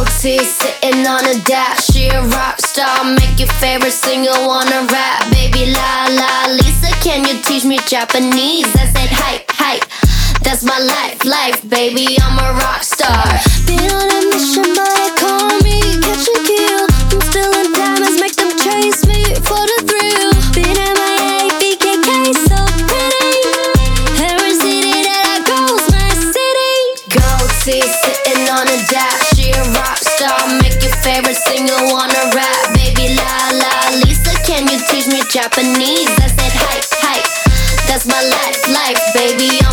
OT sitting on a dash, she a rock star. Make your favorite singer wanna rap, baby la. Lisa, can you teach me Japanese? I said hype, hype. That's my life, life, baby. I'm a rock star. Star. Make your favorite singer wanna rap. Baby la la Lisa, can you teach me Japanese? I said hi hi. That's my life, life, baby.